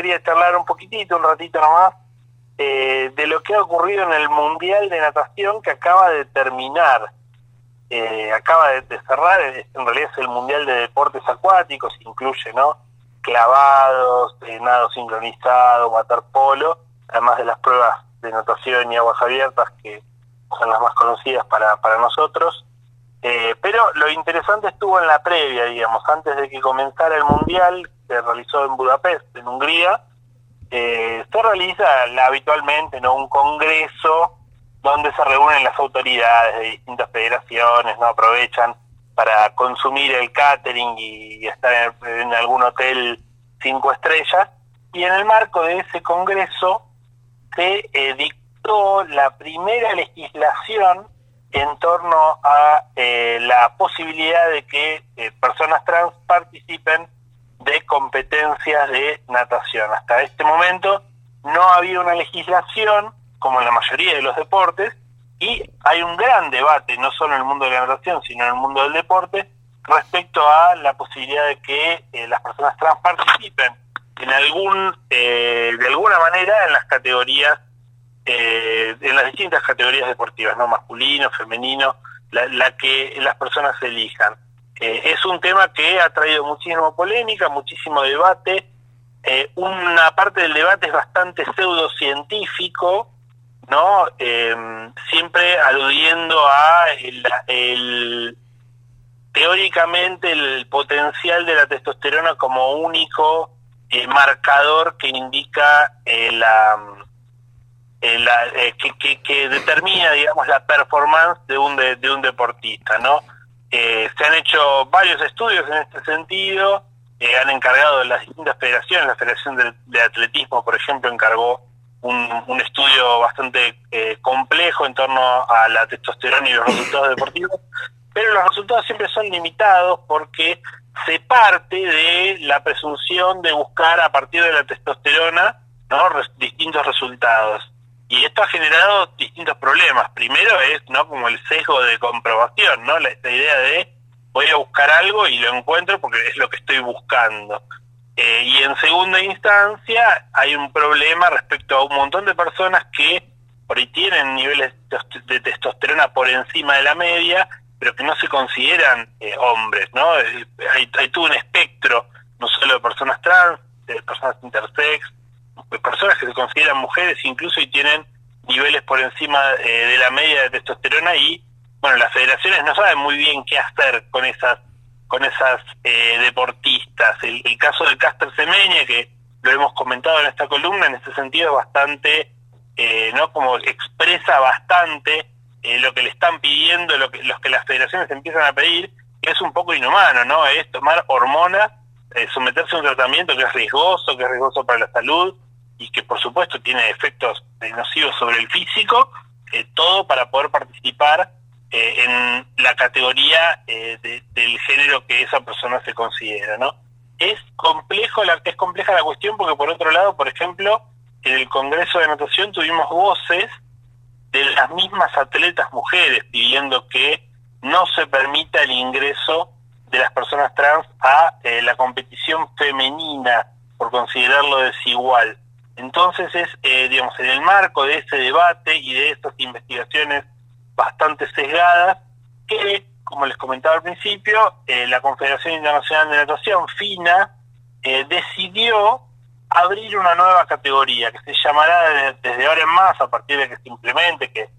quería charlar un poquitito, un ratito nomás, eh, de lo que ha ocurrido en el Mundial de Natación que acaba de terminar. Eh, acaba de, cerrar, en realidad es el Mundial de Deportes Acuáticos, incluye, ¿no? Clavados, nado sincronizado, waterpolo, además de las pruebas de natación y aguas abiertas que son las más conocidas para, para nosotros. Eh, pero lo interesante estuvo en la previa, digamos, antes de que comenzara el Mundial, se realizó en Budapest, en Hungría, eh, se realiza habitualmente ¿no? un congreso donde se reúnen las autoridades de distintas federaciones, no aprovechan para consumir el catering y, estar en, algún hotel cinco estrellas. Y en el marco de ese congreso se eh, dictó la primera legislación en torno a eh, la posibilidad de que eh, personas trans participen de competencias de natación. Hasta este momento no había una legislación, como en la mayoría de los deportes, y hay un gran debate, no solo en el mundo de la natación, sino en el mundo del deporte, respecto a la posibilidad de que eh, las personas trans participen en algún, de alguna manera en las categorías eh, en las distintas categorías deportivas, no masculino, femenino, la, que las personas elijan. Eh, es un tema que ha traído muchísima polémica, muchísimo debate. Eh, una parte del debate es bastante pseudocientífico, ¿no? siempre aludiendo a el, teóricamente el potencial de la testosterona como único marcador que indica la eh, la, eh, que, que, determina, digamos, la performance de un, de, un deportista, ¿no? Eh, se han hecho varios estudios en este sentido, han encargado las distintas federaciones, la Federación de, Atletismo, por ejemplo, encargó un, estudio bastante complejo en torno a la testosterona y los resultados deportivos, pero los resultados siempre son limitados porque se parte de la presunción de buscar a partir de la testosterona distintos resultados. Y esto ha generado distintos problemas. Primero es no como el sesgo de comprobación, ¿no? La, esta idea de voy a buscar algo y lo encuentro porque es lo que estoy buscando. Eh, y en segunda instancia hay un problema respecto a un montón de personas que por ahí tienen niveles de testosterona por encima de la media, pero que no se consideran eh, hombres, ¿no? Hay, hay todo un espectro, no solo de personas trans, de personas intersex, personas que se consideran mujeres incluso y tienen niveles por encima eh, de la media de testosterona y bueno las federaciones no saben muy bien qué hacer con esas con esas eh, deportistas. El, caso del Caster Semeña que lo hemos comentado en esta columna en este sentido es bastante eh, no como expresa bastante lo que le están pidiendo lo que los que las federaciones empiezan a pedir que es un poco inhumano no es tomar hormonas someterse a un tratamiento que es riesgoso que es riesgoso para la salud y que por supuesto tiene efectos nocivos sobre el físico, eh, todo para poder participar eh, en la categoría eh, del género que esa persona se considera, ¿no? Es complejo la, es compleja la cuestión porque por otro lado, por ejemplo, en el Congreso de Natación tuvimos voces de las mismas atletas mujeres pidiendo que no se permita el ingreso de las personas trans a la competición femenina por considerarlo desigual. Entonces es, eh, digamos, en el marco de ese debate y de estas investigaciones bastante sesgadas, que, como les comentaba al principio, eh, la Confederación Internacional de Natación, FINA, eh, decidió abrir una nueva categoría que se llamará desde, ahora en más, a partir de que se implemente, que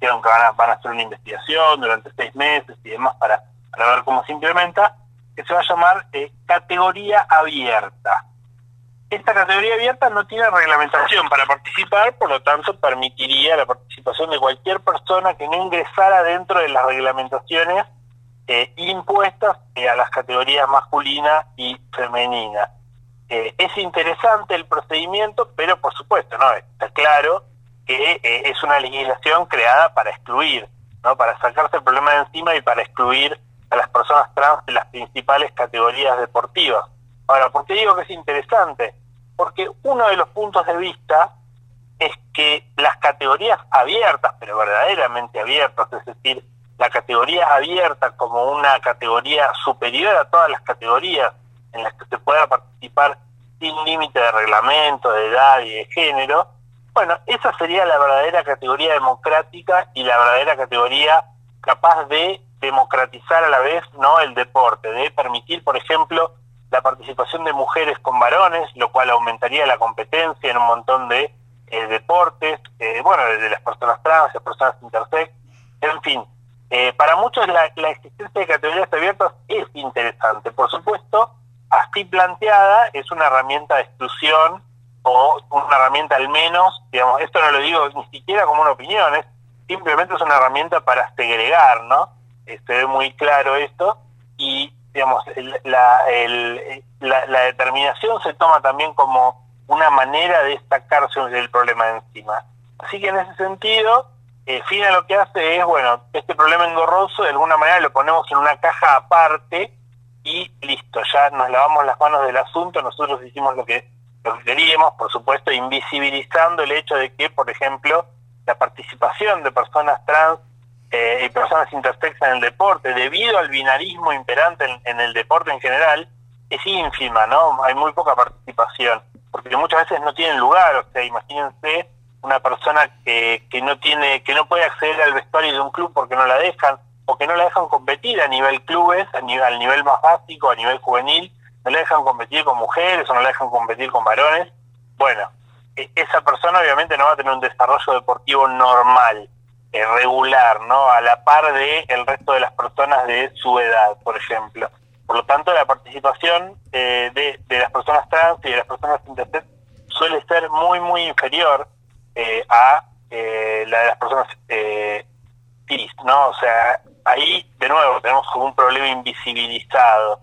que van a, van a hacer una investigación durante seis meses y demás para, para ver cómo se implementa, que se va a llamar categoría abierta. Esta categoría abierta no tiene reglamentación para participar, por lo tanto permitiría la participación de cualquier persona que no ingresara dentro de las reglamentaciones eh, impuestas eh, a las categorías masculina y femenina. Eh, es interesante el procedimiento, pero por supuesto, no está claro que es una legislación creada para excluir, no para sacarse el problema de encima y para excluir a las personas trans de las principales categorías deportivas. Ahora, ¿por qué digo que es interesante? Porque uno de los puntos de vista es que las categorías abiertas, pero verdaderamente abiertas, es decir, la categoría abierta como una categoría superior a todas las categorías en las que se pueda participar sin límite de reglamento, de edad y de género. Bueno, esa sería la verdadera categoría democrática y la verdadera categoría capaz de democratizar a la vez no el deporte, de permitir, por ejemplo, la participación de mujeres con varones, lo cual aumentaría la competencia en un montón de eh, deportes, eh, bueno, desde las personas trans, las personas intersex, en fin. Eh, para muchos la, la, existencia de categorías abiertas es interesante. Por supuesto, así planteada es una herramienta de exclusión o una herramienta al menos, digamos, esto no lo digo ni siquiera como una opinión, es simplemente es una herramienta para segregar, ¿no? se ve muy claro esto y, digamos, la, la, determinación se toma también como una manera de sacarse del problema encima. Así que en ese sentido, eh, FINA lo que hace es, bueno, este problema engorroso de alguna manera lo ponemos en una caja aparte y listo, ya nos lavamos las manos del asunto, nosotros hicimos lo que, lo que queríamos, por supuesto, invisibilizando el hecho de que, por ejemplo, la participación de personas trans eh, y personas intersexas en el deporte, debido al binarismo imperante en, el deporte en general, es ínfima, ¿no? Hay muy poca participación, porque muchas veces no tienen lugar, o sea, imagínense una persona que, que no tiene, que no puede acceder al vestuario de un club porque no la dejan, o que no la dejan competir a nivel clubes, a nivel, al nivel más básico, a nivel juvenil, no la dejan competir con mujeres o no la dejan competir con varones. Bueno, e, esa persona obviamente no va a tener un desarrollo deportivo normal, regular, ¿no? A la par de el resto de las personas de su edad, por ejemplo. Por lo tanto, la participación eh, de, de, las personas trans y de las personas intersex suele ser muy, muy inferior eh, a la de las personas cis, ¿no? O sea, ahí, de nuevo, tenemos un problema invisibilizado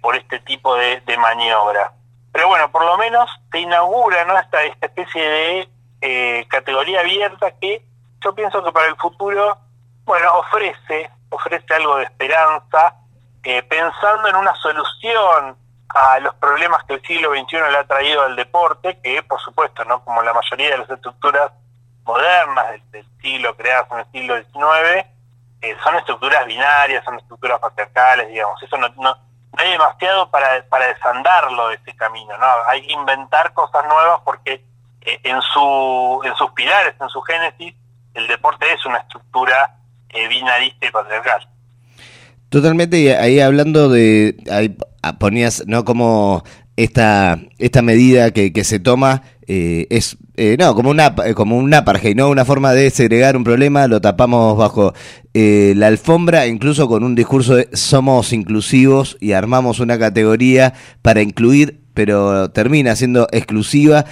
por este tipo de, de maniobra. Pero bueno, por lo menos se inaugura ¿no? esta, esta especie de eh, categoría abierta que yo pienso que para el futuro, bueno, ofrece, ofrece algo de esperanza, eh, pensando en una solución a los problemas que el siglo XXI le ha traído al deporte, que por supuesto, ¿no? como la mayoría de las estructuras modernas del, siglo creadas en el siglo XIX, eh, son estructuras binarias, son estructuras patriarcales, digamos, eso no, no hay demasiado para, para desandarlo de ese camino, ¿no? Hay que inventar cosas nuevas porque eh, en, su, en sus pilares, en su génesis, el deporte es una estructura eh, binarista y patriarcal. Totalmente, y ahí hablando de, ahí ponías, ¿no? Como esta, esta medida que, que se toma eh, es eh, no como una como un apartheid no una forma de segregar un problema lo tapamos bajo eh, la alfombra incluso con un discurso de somos inclusivos y armamos una categoría para incluir pero termina siendo exclusiva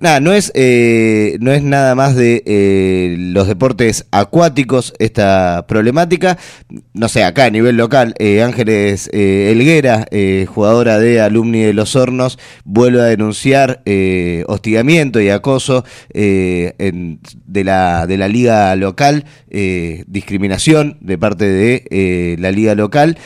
Nada, no es, eh, no es nada más de eh, los deportes acuáticos esta problemática. No sé, acá a nivel local, eh, Ángeles Elguera, jugadora de Alumni de los Hornos, vuelve a denunciar hostigamiento y acoso de, la, de la liga local, discriminación de parte de la liga local.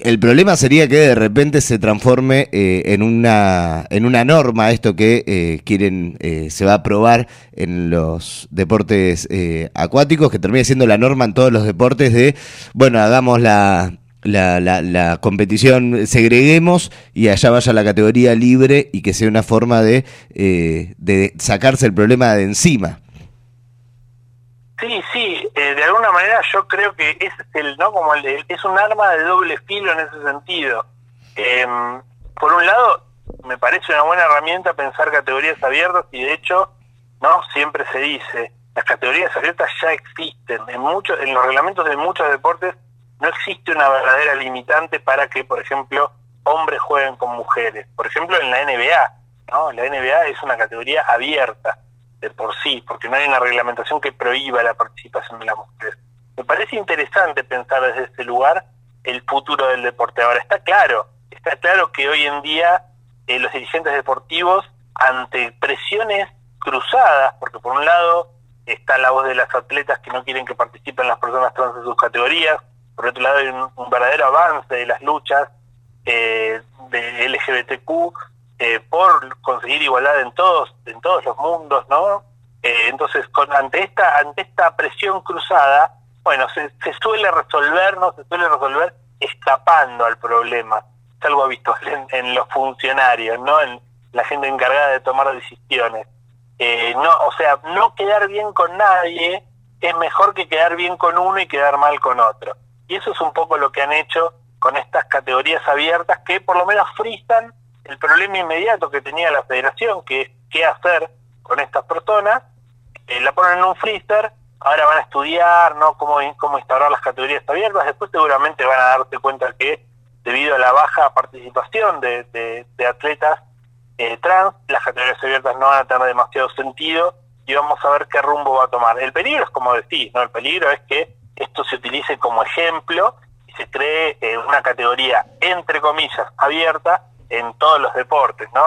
El problema sería que de repente se transforme eh, en una en una norma esto que eh, quieren eh, se va a aprobar en los deportes acuáticos que termine siendo la norma en todos los deportes de bueno hagamos la la, la, competición segreguemos y allá vaya la categoría libre y que sea una forma de, de sacarse el problema de encima. Sí, sí, eh, de alguna manera yo creo que es el, ¿no? Como el, es un arma de doble filo en ese sentido. Em, por un lado, me parece una buena herramienta pensar categorías abiertas y de hecho, no siempre se dice, las categorías abiertas ya existen. En muchos, en los reglamentos de muchos deportes no existe una verdadera limitante para que, por ejemplo, hombres jueguen con mujeres. Por ejemplo, en la NBA, ¿no? La NBA es una categoría abierta de por sí, porque no hay una reglamentación que prohíba la participación de las mujeres. Me parece interesante pensar desde este lugar el futuro del deporte. Ahora, está claro, está claro que hoy en día eh, los dirigentes deportivos, ante presiones cruzadas, porque por un lado está la voz de las atletas que no quieren que participen las personas trans en sus categorías, por otro lado hay un, verdadero avance de las luchas eh, de LGBTQ, eh, por conseguir igualdad en todos en todos los mundos, ¿no? Eh, entonces, con, ante esta ante esta presión cruzada, bueno, se, suele resolver, ¿no? Se suele resolver escapando al problema. es algo habitual en, los funcionarios, ¿no? En la gente encargada de tomar decisiones. Eh, no, o sea, no quedar bien con nadie es mejor que quedar bien con uno y quedar mal con otro. Y eso es un poco lo que han hecho con estas categorías abiertas que por lo menos fristan el problema inmediato que tenía la federación, que es qué hacer con estas personas, eh, la ponen en un freezer, ahora van a estudiar no cómo, cómo instaurar las categorías abiertas, después seguramente van a darse cuenta que debido a la baja participación de, atletas eh, trans, las categorías abiertas no van a tener demasiado sentido y vamos a ver qué rumbo va a tomar. El peligro es como decís, ¿no? El peligro es que esto se utilice como ejemplo y se cree eh, una categoría, entre comillas, abierta en todos los deportes, ¿no?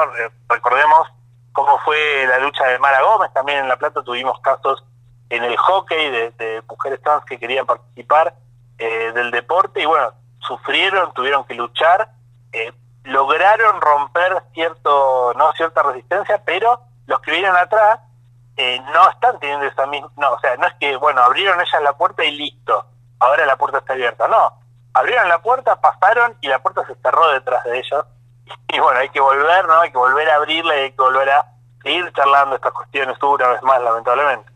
Recordemos cómo fue la lucha de Mara Gómez, también en La Plata tuvimos casos en el hockey de, mujeres trans que querían participar eh, del deporte y bueno, sufrieron, tuvieron que luchar, eh, lograron romper cierto, no cierta resistencia, pero los que vienen atrás eh, no están teniendo esa misma, no, o sea, no es que, bueno, abrieron ellas la puerta y listo, ahora la puerta está abierta, no, abrieron la puerta, pasaron y la puerta se cerró detrás de ellos y bueno, hay que volver, ¿no? Hay que volver a abrirla y hay que volver a seguir charlando estas cuestiones una vez más, lamentablemente.